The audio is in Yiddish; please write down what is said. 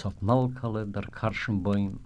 sot malkale der karschenboim